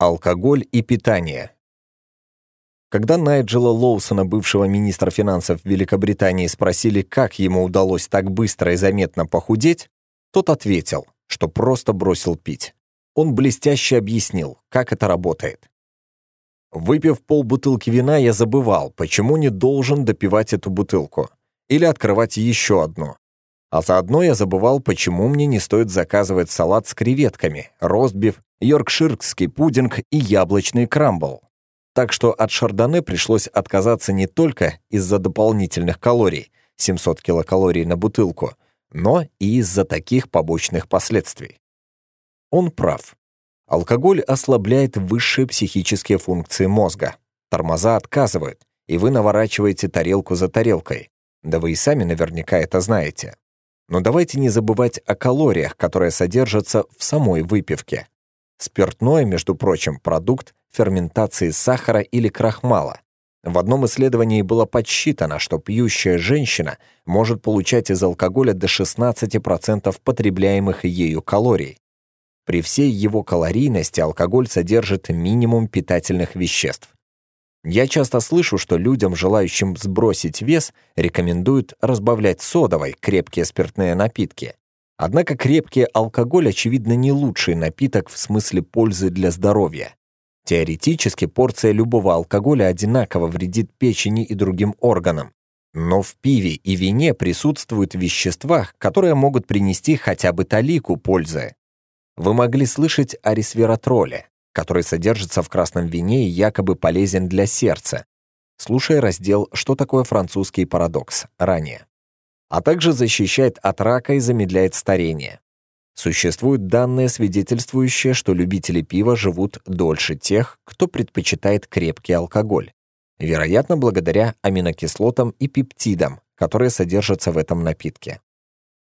Алкоголь и питание. Когда Найджела Лоусона, бывшего министра финансов Великобритании, спросили, как ему удалось так быстро и заметно похудеть, тот ответил, что просто бросил пить. Он блестяще объяснил, как это работает. «Выпив полбутылки вина, я забывал, почему не должен допивать эту бутылку или открывать еще одну. А заодно я забывал, почему мне не стоит заказывать салат с креветками, ростбиф, йоркширский пудинг и яблочный крамбл. Так что от шардоне пришлось отказаться не только из-за дополнительных калорий, 700 килокалорий на бутылку, но и из-за таких побочных последствий. Он прав. Алкоголь ослабляет высшие психические функции мозга. Тормоза отказывают, и вы наворачиваете тарелку за тарелкой. Да вы и сами наверняка это знаете. Но давайте не забывать о калориях, которые содержатся в самой выпивке. Спиртное, между прочим, продукт ферментации сахара или крахмала. В одном исследовании было подсчитано, что пьющая женщина может получать из алкоголя до 16% потребляемых ею калорий. При всей его калорийности алкоголь содержит минимум питательных веществ. Я часто слышу, что людям, желающим сбросить вес, рекомендуют разбавлять содовой крепкие спиртные напитки. Однако крепкий алкоголь, очевидно, не лучший напиток в смысле пользы для здоровья. Теоретически порция любого алкоголя одинаково вредит печени и другим органам. Но в пиве и вине присутствуют вещества, которые могут принести хотя бы талику пользы. Вы могли слышать о ресвератроле, который содержится в красном вине и якобы полезен для сердца. Слушай раздел «Что такое французский парадокс» ранее. А также защищает от рака и замедляет старение. Существуют данные, свидетельствующие, что любители пива живут дольше тех, кто предпочитает крепкий алкоголь. Вероятно, благодаря аминокислотам и пептидам, которые содержатся в этом напитке.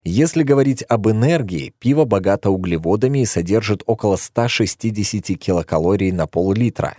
Если говорить об энергии, пиво богато углеводами и содержит около 160 килокалорий на пол-литра.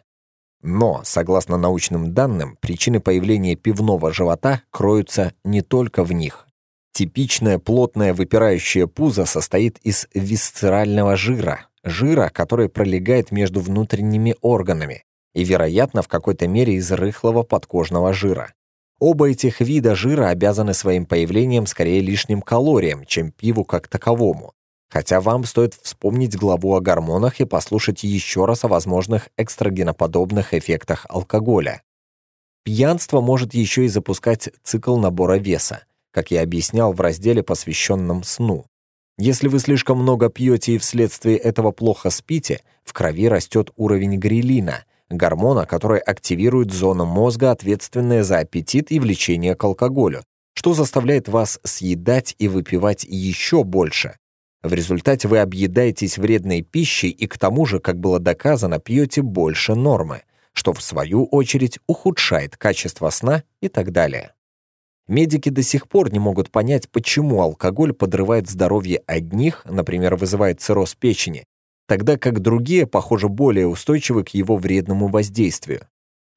Но, согласно научным данным, причины появления пивного живота кроются не только в них. Типичное плотное выпирающее пузо состоит из висцерального жира, жира, который пролегает между внутренними органами, и, вероятно, в какой-то мере из рыхлого подкожного жира. Оба этих вида жира обязаны своим появлением скорее лишним калориям, чем пиву как таковому. Хотя вам стоит вспомнить главу о гормонах и послушать еще раз о возможных экстрагеноподобных эффектах алкоголя. Пьянство может еще и запускать цикл набора веса, как я объяснял в разделе, посвященном сну. Если вы слишком много пьете и вследствие этого плохо спите, в крови растет уровень грелина, гормона, который активирует зону мозга, ответственная за аппетит и влечение к алкоголю, что заставляет вас съедать и выпивать еще больше. В результате вы объедаетесь вредной пищей и к тому же, как было доказано, пьете больше нормы, что в свою очередь ухудшает качество сна и так далее. Медики до сих пор не могут понять, почему алкоголь подрывает здоровье одних, например, вызывает цирроз печени, тогда как другие, похоже, более устойчивы к его вредному воздействию.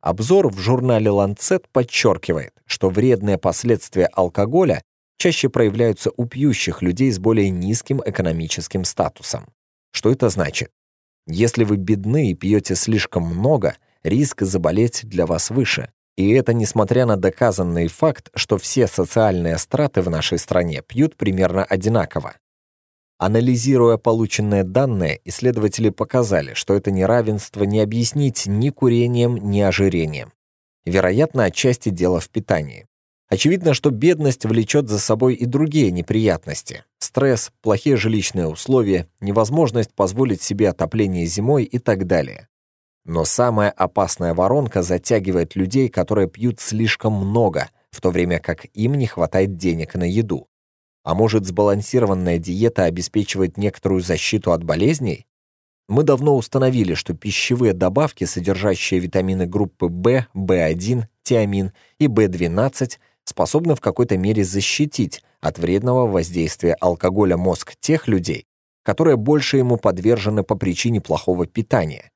Обзор в журнале Lancet подчеркивает, что вредные последствия алкоголя чаще проявляются у пьющих людей с более низким экономическим статусом. Что это значит? Если вы бедны и пьете слишком много, риск заболеть для вас выше. И это несмотря на доказанный факт, что все социальные страты в нашей стране пьют примерно одинаково. Анализируя полученные данные, исследователи показали, что это неравенство не объяснить ни курением, ни ожирением. Вероятно, отчасти дело в питании. Очевидно, что бедность влечет за собой и другие неприятности. Стресс, плохие жилищные условия, невозможность позволить себе отопление зимой и так далее. Но самая опасная воронка затягивает людей, которые пьют слишком много, в то время как им не хватает денег на еду а может сбалансированная диета обеспечивает некоторую защиту от болезней? Мы давно установили, что пищевые добавки, содержащие витамины группы В, В1, тиамин и В12, способны в какой-то мере защитить от вредного воздействия алкоголя мозг тех людей, которые больше ему подвержены по причине плохого питания.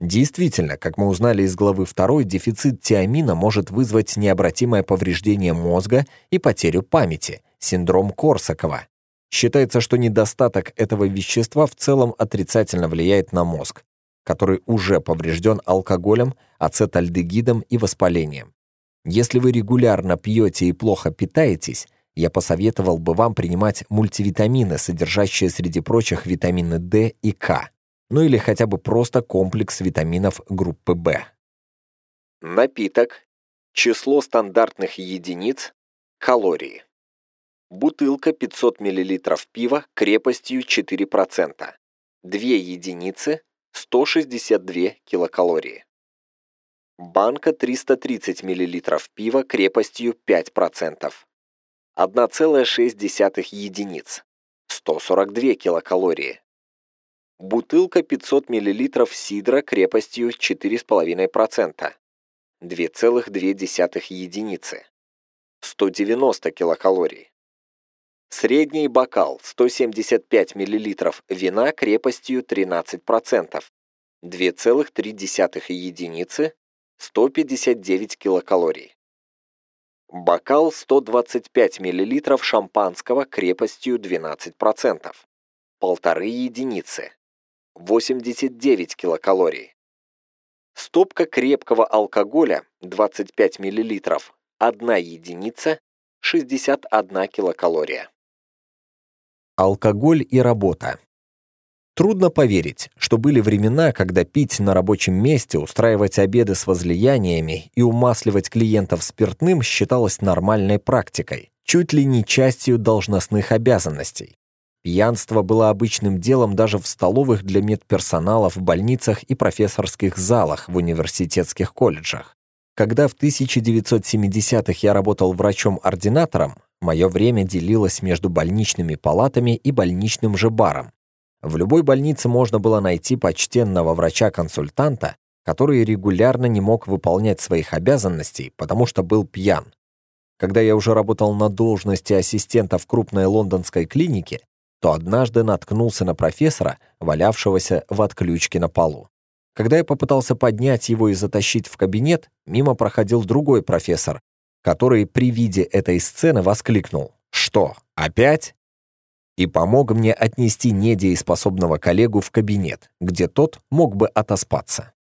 Действительно, как мы узнали из главы 2, дефицит тиамина может вызвать необратимое повреждение мозга и потерю памяти – синдром Корсакова. Считается, что недостаток этого вещества в целом отрицательно влияет на мозг, который уже поврежден алкоголем, ацетальдегидом и воспалением. Если вы регулярно пьете и плохо питаетесь, я посоветовал бы вам принимать мультивитамины, содержащие среди прочих витамины D и К, ну или хотя бы просто комплекс витаминов группы В. Напиток, число стандартных единиц, калории. Бутылка 500 мл пива крепостью 4%. 2 единицы 162 килокалории. Банка 330 мл пива крепостью 5%. 1,6 единиц 142 килокалории. Бутылка 500 мл сидра крепостью 4,5%. 2,2 единицы. 190 килокалорий. Средний бокал 175 мл вина крепостью 13%, 2,3 единицы, 159 килокалорий. Бокал 125 мл шампанского крепостью 12%, 1,5 единицы, 89 килокалорий. Стопка крепкого алкоголя 25 мл, 1 единица, 61 килокалория. Алкоголь и работа. Трудно поверить, что были времена, когда пить на рабочем месте, устраивать обеды с возлияниями и умасливать клиентов спиртным считалось нормальной практикой, чуть ли не частью должностных обязанностей. Пьянство было обычным делом даже в столовых для медперсонала в больницах и профессорских залах в университетских колледжах. Когда в 1970-х я работал врачом-ординатором, мое время делилось между больничными палатами и больничным же баром. В любой больнице можно было найти почтенного врача-консультанта, который регулярно не мог выполнять своих обязанностей, потому что был пьян. Когда я уже работал на должности ассистента в крупной лондонской клинике, то однажды наткнулся на профессора, валявшегося в отключке на полу. Когда я попытался поднять его и затащить в кабинет, мимо проходил другой профессор, который при виде этой сцены воскликнул «Что, опять?» и помог мне отнести недееспособного коллегу в кабинет, где тот мог бы отоспаться.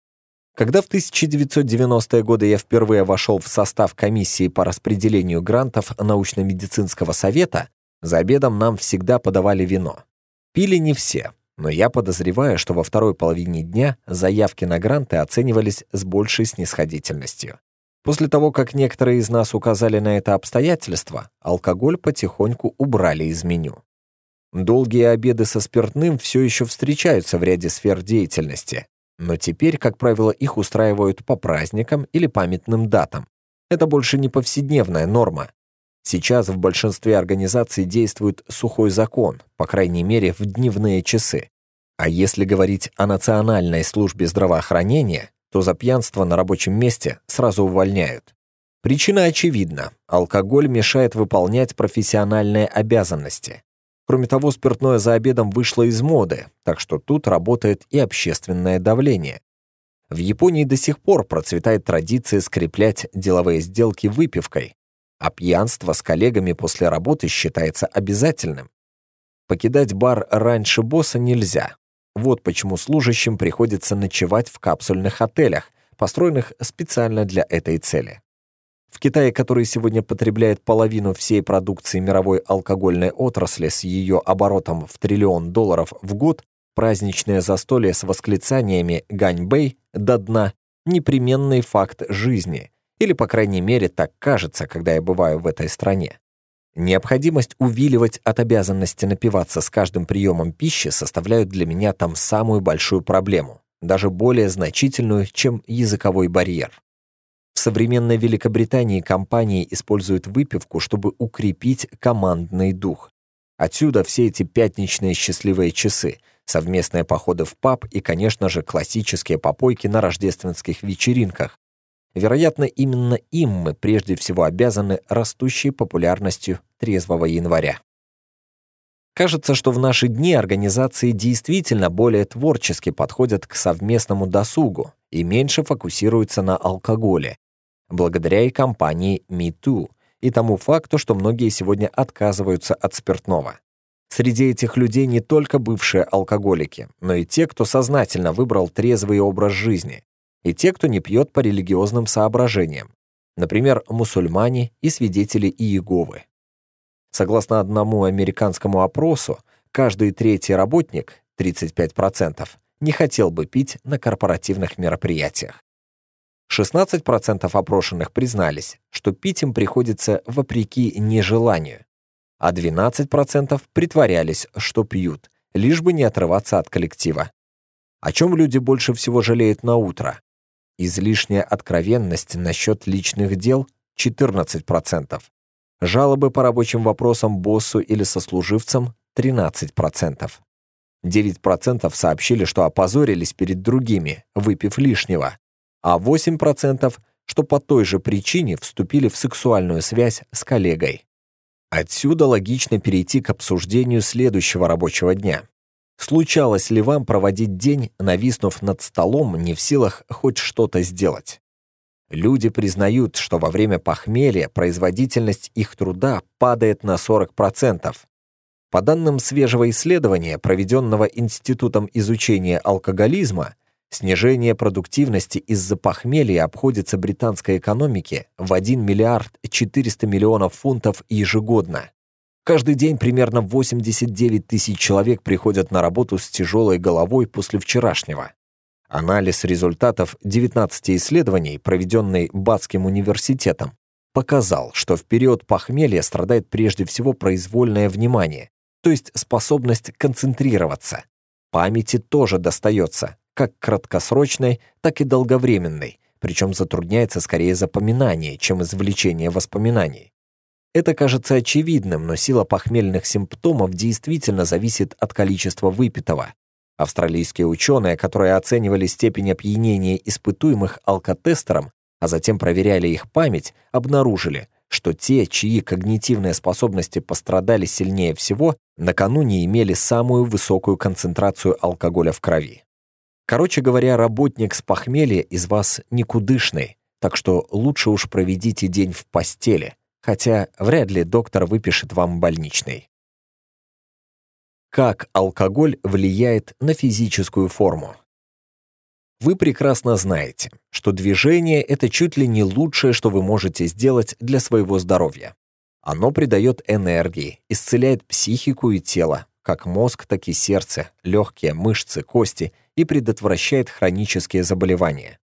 Когда в 1990-е годы я впервые вошел в состав комиссии по распределению грантов научно-медицинского совета, за обедом нам всегда подавали вино. Пили не все, но я подозреваю, что во второй половине дня заявки на гранты оценивались с большей снисходительностью. После того, как некоторые из нас указали на это обстоятельство, алкоголь потихоньку убрали из меню. Долгие обеды со спиртным все еще встречаются в ряде сфер деятельности, но теперь, как правило, их устраивают по праздникам или памятным датам. Это больше не повседневная норма, Сейчас в большинстве организаций действует сухой закон, по крайней мере, в дневные часы. А если говорить о Национальной службе здравоохранения, то за пьянство на рабочем месте сразу увольняют. Причина очевидна – алкоголь мешает выполнять профессиональные обязанности. Кроме того, спиртное за обедом вышло из моды, так что тут работает и общественное давление. В Японии до сих пор процветает традиция скреплять деловые сделки выпивкой, а пьянство с коллегами после работы считается обязательным. Покидать бар раньше босса нельзя. Вот почему служащим приходится ночевать в капсульных отелях, построенных специально для этой цели. В Китае, который сегодня потребляет половину всей продукции мировой алкогольной отрасли с ее оборотом в триллион долларов в год, праздничное застолье с восклицаниями «Ганьбэй» до дна – непременный факт жизни – или, по крайней мере, так кажется, когда я бываю в этой стране. Необходимость увиливать от обязанности напиваться с каждым приемом пищи составляют для меня там самую большую проблему, даже более значительную, чем языковой барьер. В современной Великобритании компании используют выпивку, чтобы укрепить командный дух. Отсюда все эти пятничные счастливые часы, совместные походы в паб и, конечно же, классические попойки на рождественских вечеринках, Вероятно, именно им мы прежде всего обязаны растущей популярностью трезвого января. Кажется, что в наши дни организации действительно более творчески подходят к совместному досугу и меньше фокусируются на алкоголе, благодаря и компании MeToo, и тому факту, что многие сегодня отказываются от спиртного. Среди этих людей не только бывшие алкоголики, но и те, кто сознательно выбрал трезвый образ жизни и те, кто не пьет по религиозным соображениям, например, мусульмане и свидетели Иеговы. Согласно одному американскому опросу, каждый третий работник, 35%, не хотел бы пить на корпоративных мероприятиях. 16% опрошенных признались, что пить им приходится вопреки нежеланию, а 12% притворялись, что пьют, лишь бы не отрываться от коллектива. О чем люди больше всего жалеют на утро? излишняя откровенность насчет личных дел – 14%, жалобы по рабочим вопросам боссу или сослуживцам – 13%. 9% сообщили, что опозорились перед другими, выпив лишнего, а 8% что по той же причине вступили в сексуальную связь с коллегой. Отсюда логично перейти к обсуждению следующего рабочего дня. Случалось ли вам проводить день, нависнув над столом, не в силах хоть что-то сделать? Люди признают, что во время похмелья производительность их труда падает на 40%. По данным свежего исследования, проведенного Институтом изучения алкоголизма, снижение продуктивности из-за похмелья обходится британской экономике в 1 миллиард 400 миллионов фунтов ежегодно. Каждый день примерно 89 тысяч человек приходят на работу с тяжелой головой после вчерашнего. Анализ результатов 19 исследований, проведенный Бацким университетом, показал, что в период похмелья страдает прежде всего произвольное внимание, то есть способность концентрироваться. Памяти тоже достается, как краткосрочной, так и долговременной, причем затрудняется скорее запоминание, чем извлечение воспоминаний. Это кажется очевидным, но сила похмельных симптомов действительно зависит от количества выпитого. Австралийские ученые, которые оценивали степень опьянения испытуемых алкотестером, а затем проверяли их память, обнаружили, что те, чьи когнитивные способности пострадали сильнее всего, накануне имели самую высокую концентрацию алкоголя в крови. Короче говоря, работник с похмелья из вас никудышный, так что лучше уж проведите день в постели, хотя вряд ли доктор выпишет вам больничный. Как алкоголь влияет на физическую форму? Вы прекрасно знаете, что движение – это чуть ли не лучшее, что вы можете сделать для своего здоровья. Оно придает энергии, исцеляет психику и тело, как мозг, так и сердце, легкие, мышцы, кости и предотвращает хронические заболевания.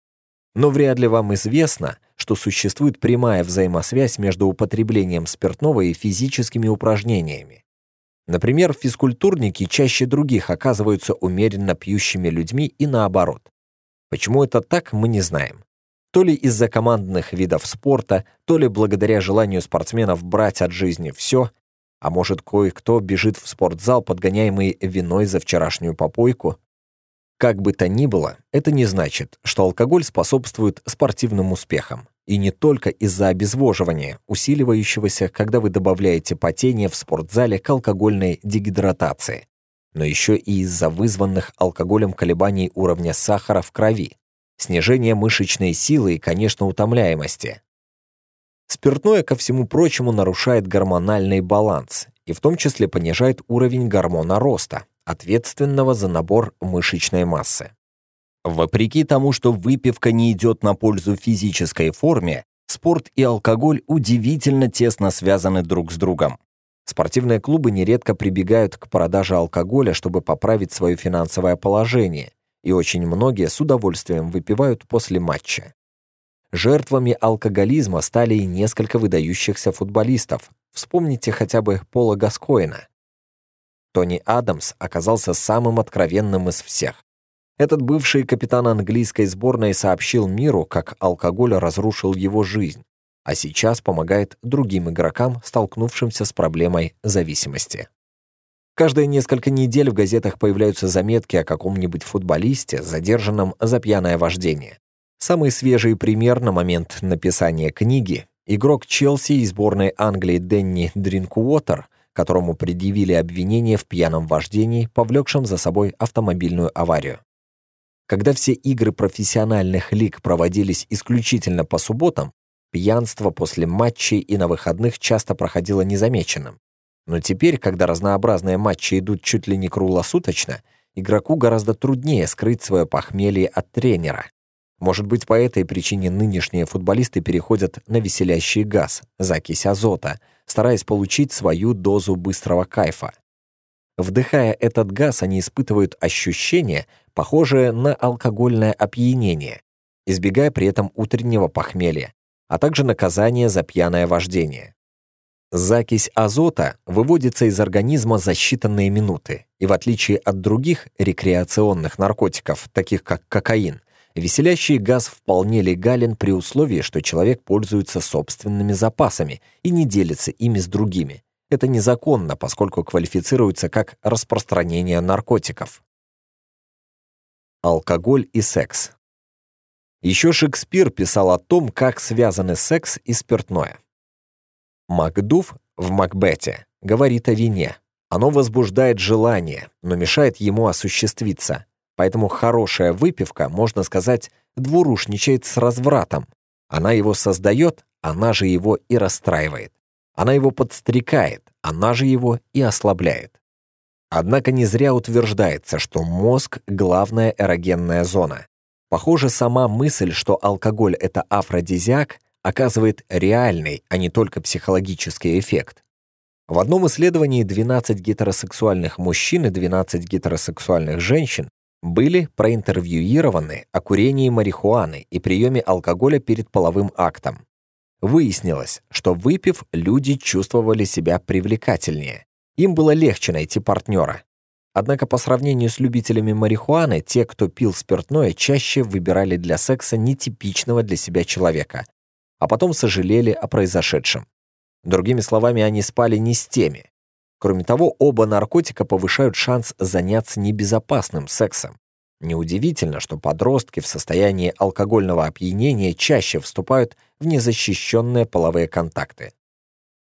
Но вряд ли вам известно, что существует прямая взаимосвязь между употреблением спиртного и физическими упражнениями. Например, физкультурники чаще других оказываются умеренно пьющими людьми и наоборот. Почему это так, мы не знаем. То ли из-за командных видов спорта, то ли благодаря желанию спортсменов брать от жизни все, а может, кое-кто бежит в спортзал, подгоняемый виной за вчерашнюю попойку, как бы то ни было, это не значит, что алкоголь способствует спортивным успехам. И не только из-за обезвоживания, усиливающегося, когда вы добавляете потение в спортзале к алкогольной дегидратации, но еще и из-за вызванных алкоголем колебаний уровня сахара в крови, снижения мышечной силы и, конечно, утомляемости. Спиртное, ко всему прочему, нарушает гормональный баланс и в том числе понижает уровень гормона роста, ответственного за набор мышечной массы. Вопреки тому, что выпивка не идет на пользу физической форме, спорт и алкоголь удивительно тесно связаны друг с другом. Спортивные клубы нередко прибегают к продаже алкоголя, чтобы поправить свое финансовое положение, и очень многие с удовольствием выпивают после матча. Жертвами алкоголизма стали и несколько выдающихся футболистов. Вспомните хотя бы Пола Гаскоина. Тони Адамс оказался самым откровенным из всех. Этот бывший капитан английской сборной сообщил миру, как алкоголь разрушил его жизнь, а сейчас помогает другим игрокам, столкнувшимся с проблемой зависимости. Каждые несколько недель в газетах появляются заметки о каком-нибудь футболисте, задержанном за пьяное вождение. Самый свежий пример на момент написания книги – игрок Челси и сборной Англии Денни Дринкуотер – которому предъявили обвинение в пьяном вождении, повлекшем за собой автомобильную аварию. Когда все игры профессиональных лиг проводились исключительно по субботам, пьянство после матчей и на выходных часто проходило незамеченным. Но теперь, когда разнообразные матчи идут чуть ли не круглосуточно, игроку гораздо труднее скрыть свое похмелье от тренера. Может быть, по этой причине нынешние футболисты переходят на веселящий газ, закись азота, стараясь получить свою дозу быстрого кайфа. Вдыхая этот газ, они испытывают ощущение, похожее на алкогольное опьянение, избегая при этом утреннего похмелья, а также наказание за пьяное вождение. Закись азота выводится из организма за считанные минуты, и в отличие от других рекреационных наркотиков, таких как кокаин, Веселящий газ вполне легален при условии, что человек пользуется собственными запасами и не делится ими с другими. Это незаконно, поскольку квалифицируется как распространение наркотиков. Алкоголь и секс. Еще Шекспир писал о том, как связаны секс и спиртное. Макдув в Макбете говорит о вине. Оно возбуждает желание, но мешает ему осуществиться. Поэтому хорошая выпивка, можно сказать, двурушничает с развратом. Она его создает, она же его и расстраивает. Она его подстрекает, она же его и ослабляет. Однако не зря утверждается, что мозг – главная эрогенная зона. Похоже, сама мысль, что алкоголь – это афродизиак, оказывает реальный, а не только психологический эффект. В одном исследовании 12 гетеросексуальных мужчин и 12 гетеросексуальных женщин были проинтервьюированы о курении марихуаны и приеме алкоголя перед половым актом. Выяснилось, что выпив, люди чувствовали себя привлекательнее. Им было легче найти партнера. Однако по сравнению с любителями марихуаны, те, кто пил спиртное, чаще выбирали для секса нетипичного для себя человека, а потом сожалели о произошедшем. Другими словами, они спали не с теми, Кроме того, оба наркотика повышают шанс заняться небезопасным сексом. Неудивительно, что подростки в состоянии алкогольного опьянения чаще вступают в незащищенные половые контакты.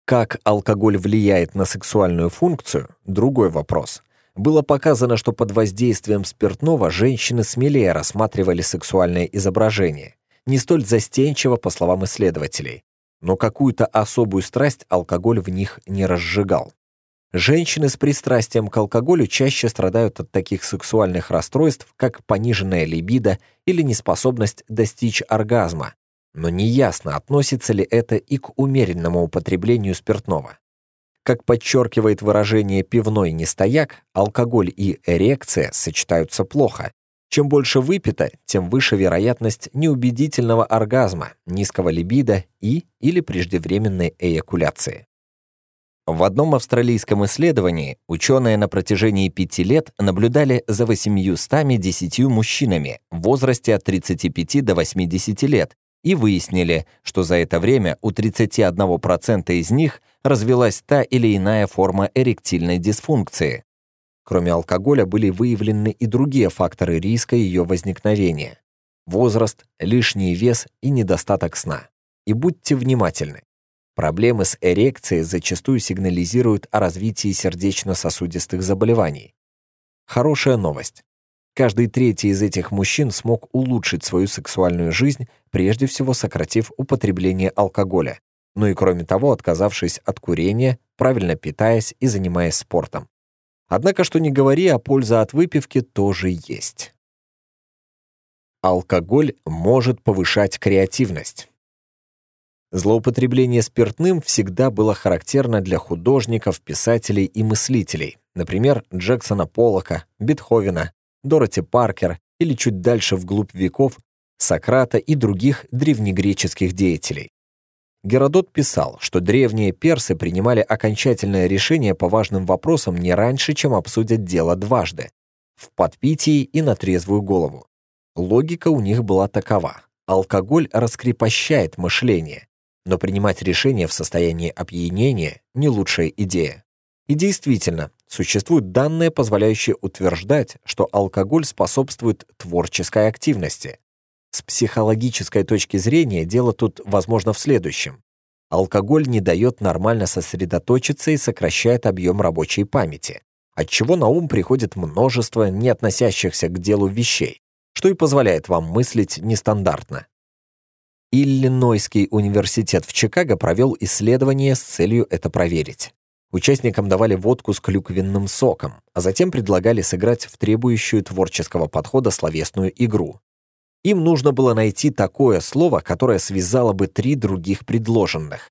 Как алкоголь влияет на сексуальную функцию – другой вопрос. Было показано, что под воздействием спиртного женщины смелее рассматривали сексуальное изображение, не столь застенчиво, по словам исследователей, но какую-то особую страсть алкоголь в них не разжигал. Женщины с пристрастием к алкоголю чаще страдают от таких сексуальных расстройств, как пониженная либидо или неспособность достичь оргазма, но неясно, относится ли это и к умеренному употреблению спиртного. Как подчеркивает выражение «пивной нестояк», алкоголь и эрекция сочетаются плохо. Чем больше выпито, тем выше вероятность неубедительного оргазма, низкого либидо и или преждевременной эякуляции. В одном австралийском исследовании ученые на протяжении пяти лет наблюдали за 810 мужчинами в возрасте от 35 до 80 лет и выяснили, что за это время у 31% из них развилась та или иная форма эректильной дисфункции. Кроме алкоголя были выявлены и другие факторы риска ее возникновения – возраст, лишний вес и недостаток сна. И будьте внимательны. Проблемы с эрекцией зачастую сигнализируют о развитии сердечно-сосудистых заболеваний. Хорошая новость. Каждый третий из этих мужчин смог улучшить свою сексуальную жизнь, прежде всего сократив употребление алкоголя, ну и кроме того, отказавшись от курения, правильно питаясь и занимаясь спортом. Однако, что не говори, а польза от выпивки тоже есть. Алкоголь может повышать креативность. Злоупотребление спиртным всегда было характерно для художников, писателей и мыслителей, например, Джексона Поллока, Бетховена, Дороти Паркер или чуть дальше вглубь веков Сократа и других древнегреческих деятелей. Геродот писал, что древние персы принимали окончательное решение по важным вопросам не раньше, чем обсудят дело дважды – в подпитии и на трезвую голову. Логика у них была такова. Алкоголь раскрепощает мышление, но принимать решения в состоянии опьянения – не лучшая идея. И действительно, существуют данные, позволяющие утверждать, что алкоголь способствует творческой активности. С психологической точки зрения дело тут возможно в следующем. Алкоголь не дает нормально сосредоточиться и сокращает объем рабочей памяти, отчего на ум приходит множество не относящихся к делу вещей, что и позволяет вам мыслить нестандартно. Иллинойский университет в Чикаго провел исследование с целью это проверить. Участникам давали водку с клюквенным соком, а затем предлагали сыграть в требующую творческого подхода словесную игру. Им нужно было найти такое слово, которое связало бы три других предложенных.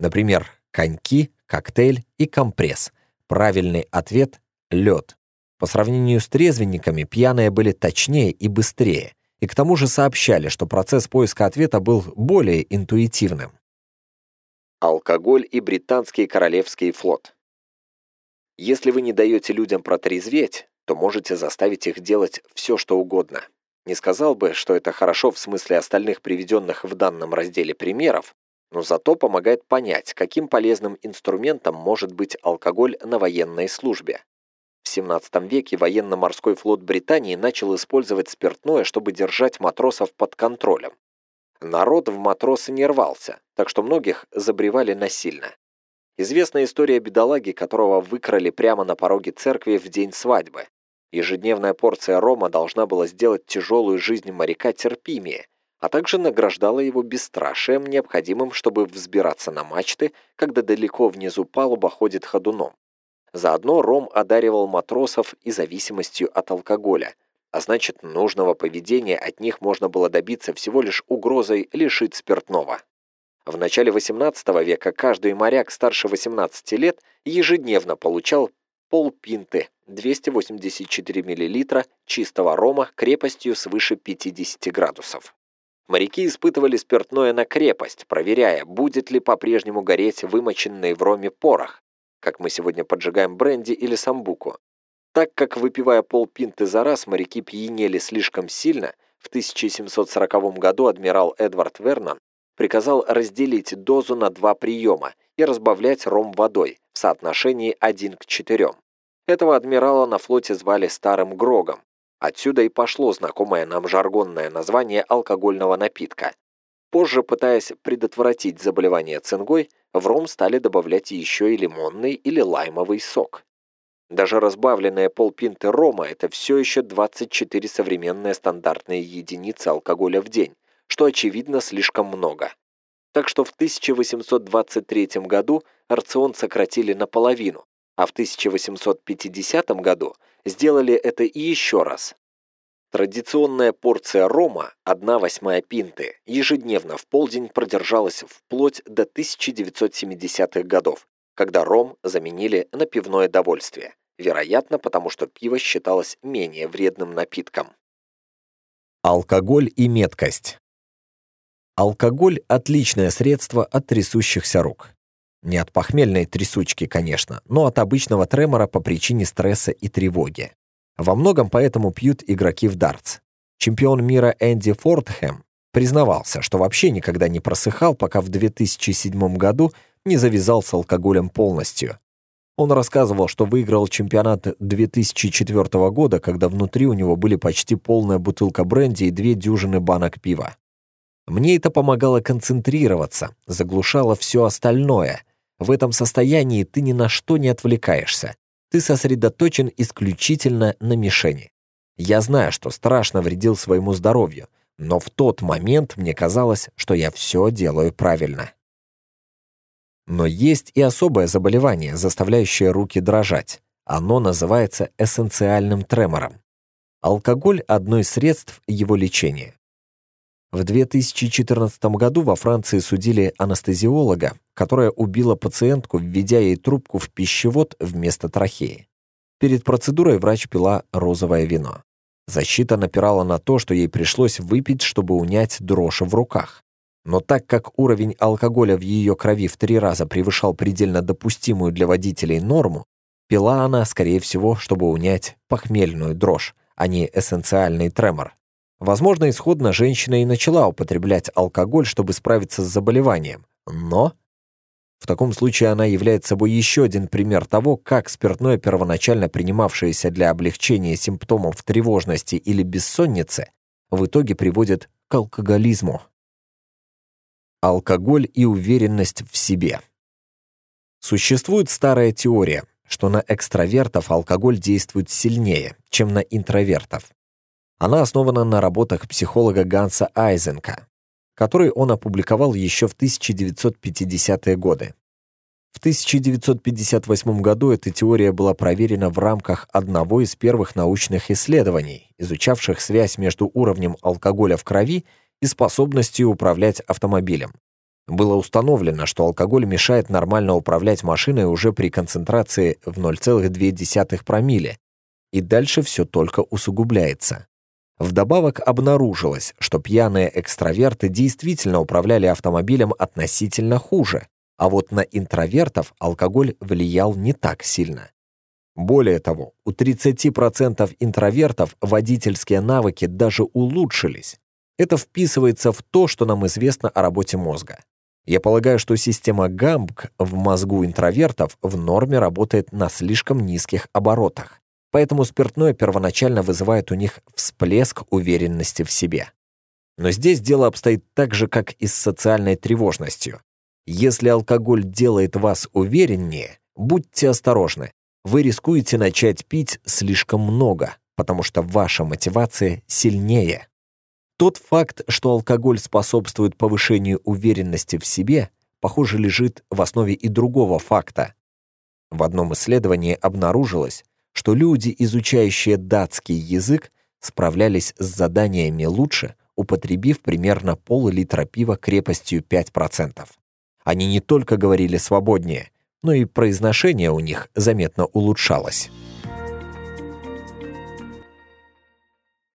Например, коньки, коктейль и компресс. Правильный ответ — лед. По сравнению с трезвенниками, пьяные были точнее и быстрее и к тому же сообщали, что процесс поиска ответа был более интуитивным. Алкоголь и британский королевский флот. Если вы не даете людям протрезветь, то можете заставить их делать все, что угодно. Не сказал бы, что это хорошо в смысле остальных приведенных в данном разделе примеров, но зато помогает понять, каким полезным инструментом может быть алкоголь на военной службе. В 17 веке военно-морской флот Британии начал использовать спиртное, чтобы держать матросов под контролем. Народ в матросы не рвался, так что многих забревали насильно. Известна история бедолаги, которого выкрали прямо на пороге церкви в день свадьбы. Ежедневная порция рома должна была сделать тяжелую жизнь моряка терпимее, а также награждала его бесстрашием, необходимым, чтобы взбираться на мачты, когда далеко внизу палуба ходит ходуном. Заодно ром одаривал матросов и зависимостью от алкоголя, а значит, нужного поведения от них можно было добиться всего лишь угрозой лишить спиртного. В начале XVIII века каждый моряк старше 18 лет ежедневно получал полпинты 284 мл чистого рома крепостью свыше 50 градусов. Моряки испытывали спиртное на крепость, проверяя, будет ли по-прежнему гореть вымоченный в роме порох, как мы сегодня поджигаем бренди или самбуку. Так как, выпивая полпинты за раз, моряки пьянели слишком сильно, в 1740 году адмирал Эдвард Вернон приказал разделить дозу на два приема и разбавлять ром водой в соотношении 1 к 4. Этого адмирала на флоте звали Старым Грогом. Отсюда и пошло знакомое нам жаргонное название алкогольного напитка. Позже, пытаясь предотвратить заболевание цингой, в ром стали добавлять еще и лимонный или лаймовый сок. Даже разбавленная полпинты рома – это все еще 24 современные стандартные единицы алкоголя в день, что, очевидно, слишком много. Так что в 1823 году рацион сократили наполовину, а в 1850 году сделали это и еще раз, Традиционная порция рома, 1 восьмая пинты, ежедневно в полдень продержалась вплоть до 1970-х годов, когда ром заменили на пивное довольствие, вероятно, потому что пиво считалось менее вредным напитком. Алкоголь и меткость. Алкоголь – отличное средство от трясущихся рук. Не от похмельной трясучки, конечно, но от обычного тремора по причине стресса и тревоги. Во многом поэтому пьют игроки в дартс. Чемпион мира Энди Фордхэм признавался, что вообще никогда не просыхал, пока в 2007 году не завязал с алкоголем полностью. Он рассказывал, что выиграл чемпионат 2004 года, когда внутри у него были почти полная бутылка бренди и две дюжины банок пива. «Мне это помогало концентрироваться, заглушало все остальное. В этом состоянии ты ни на что не отвлекаешься ты сосредоточен исключительно на мишени. Я знаю, что страшно вредил своему здоровью, но в тот момент мне казалось, что я все делаю правильно. Но есть и особое заболевание, заставляющее руки дрожать. Оно называется эссенциальным тремором. Алкоголь – одно из средств его лечения. В 2014 году во Франции судили анестезиолога, которая убила пациентку, введя ей трубку в пищевод вместо трахеи. Перед процедурой врач пила розовое вино. Защита напирала на то, что ей пришлось выпить, чтобы унять дрожь в руках. Но так как уровень алкоголя в ее крови в три раза превышал предельно допустимую для водителей норму, пила она, скорее всего, чтобы унять похмельную дрожь, а не эссенциальный тремор, Возможно, исходно женщина и начала употреблять алкоголь, чтобы справиться с заболеванием. Но в таком случае она является собой еще один пример того, как спиртное, первоначально принимавшееся для облегчения симптомов тревожности или бессонницы, в итоге приводит к алкоголизму. Алкоголь и уверенность в себе. Существует старая теория, что на экстравертов алкоголь действует сильнее, чем на интровертов. Она основана на работах психолога Ганса Айзенка, который он опубликовал еще в 1950-е годы. В 1958 году эта теория была проверена в рамках одного из первых научных исследований, изучавших связь между уровнем алкоголя в крови и способностью управлять автомобилем. Было установлено, что алкоголь мешает нормально управлять машиной уже при концентрации в 0,2 промилле, и дальше все только усугубляется. Вдобавок обнаружилось, что пьяные экстраверты действительно управляли автомобилем относительно хуже, а вот на интровертов алкоголь влиял не так сильно. Более того, у 30% интровертов водительские навыки даже улучшились. Это вписывается в то, что нам известно о работе мозга. Я полагаю, что система ГАМБК в мозгу интровертов в норме работает на слишком низких оборотах поэтому спиртное первоначально вызывает у них всплеск уверенности в себе. Но здесь дело обстоит так же, как и с социальной тревожностью. Если алкоголь делает вас увереннее, будьте осторожны. Вы рискуете начать пить слишком много, потому что ваша мотивация сильнее. Тот факт, что алкоголь способствует повышению уверенности в себе, похоже, лежит в основе и другого факта. В одном исследовании обнаружилось, что люди, изучающие датский язык, справлялись с заданиями лучше, употребив примерно пол-литра пива крепостью 5%. Они не только говорили свободнее, но и произношение у них заметно улучшалось.